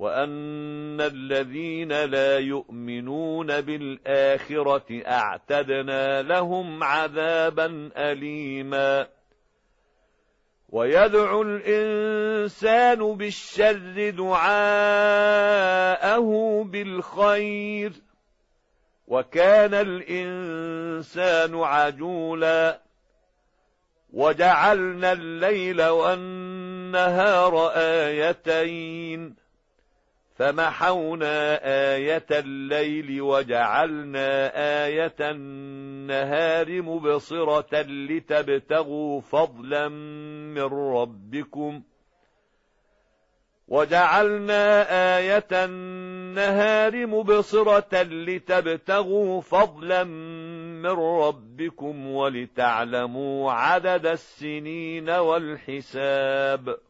وأن الذين لا يؤمنون بالآخرة أعتدنا لهم عذابا أليما ويدعو الإنسان بالشر دعاءه بالخير وكان الإنسان عجولا وجعلنا الليل والنهار آيتين فمحونا آية الليل وجعلنا آية النهار مبصرة لتبتغوا فضلا من ربكم. وجعلنا آية النهار مبصرة لتبتغوا فضلا من ربكم ولتعلموا عدد السنين والحساب.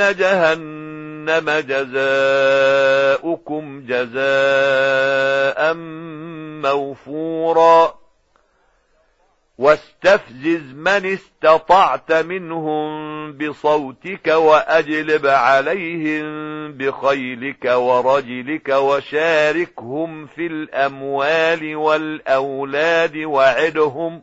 جهنم جزاؤكم جزاء موفورا. واستفزز من استطعت منهم بصوتك وأجلب عليهم بخيلك ورجلك وشاركهم في الأموال والأولاد وعدهم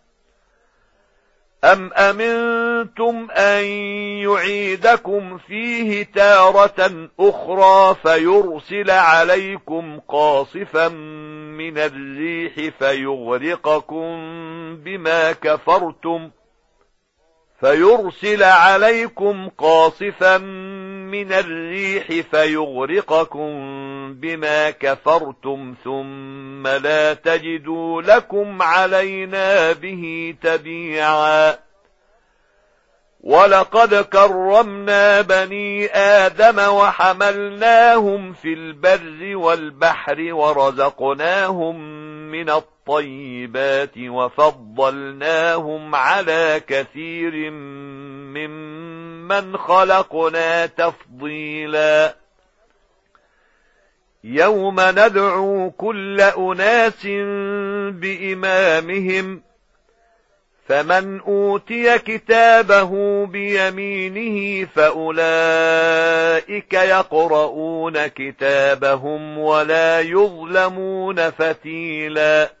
أم أمنتم أن يعيدكم فيه تارة أخرى فيرسل عليكم قاصفا من الريح فيغرقكم بما كفرتم فيرسل عليكم قاصفا من الريح فيغرقكم بما كفرتم ثم لا تجدوا لكم علينا به تبيعا. ولقد كرمنا بني آدم وحملناهم في البر والبحر ورزقناهم من الطيبات وفضلناهم على كثير ممن خلقنا تفضيلا يوم ندعو كل أناس بإمامهم فمن أوتي كتابه بيمينه فأولئك يقرؤون كتابهم ولا يظلمون فتيلا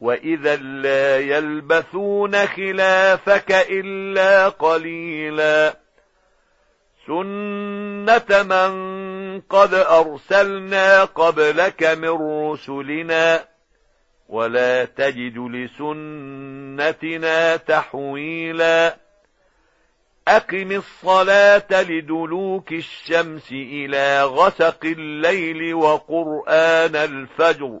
وإذا لا يلبثون خلافك إلا قليلا سنة من قد أرسلنا قبلك من رسلنا ولا تجد لسنتنا تحويلا أقم الصلاة لدلوك الشمس إلى غسق الليل وقرآن الفجر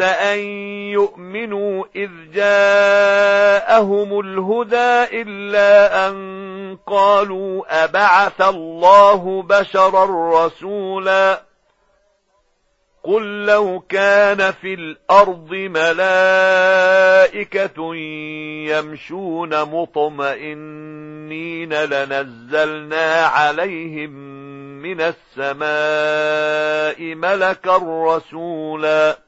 أن يؤمنوا إذ جاءهم الهدى إلا أن قالوا أبعث الله بشرا رسولا قل لو كان في الأرض ملائكة يمشون مطمئنين لنزلنا عليهم من السماء ملكا رسولا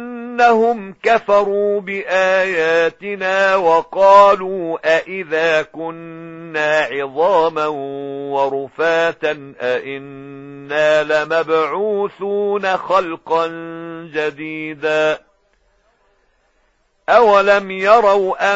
أنهم كفروا بآياتنا وقالوا أئذا كنا عظاما ورفاتا أئنا لمبعوثون خلقا جديدا أولم يروا